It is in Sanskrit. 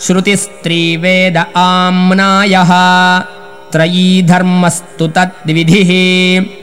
श्रुतिस्त्रीवेद आम्नायः त्रयी धर्मस्तु तद्विधिः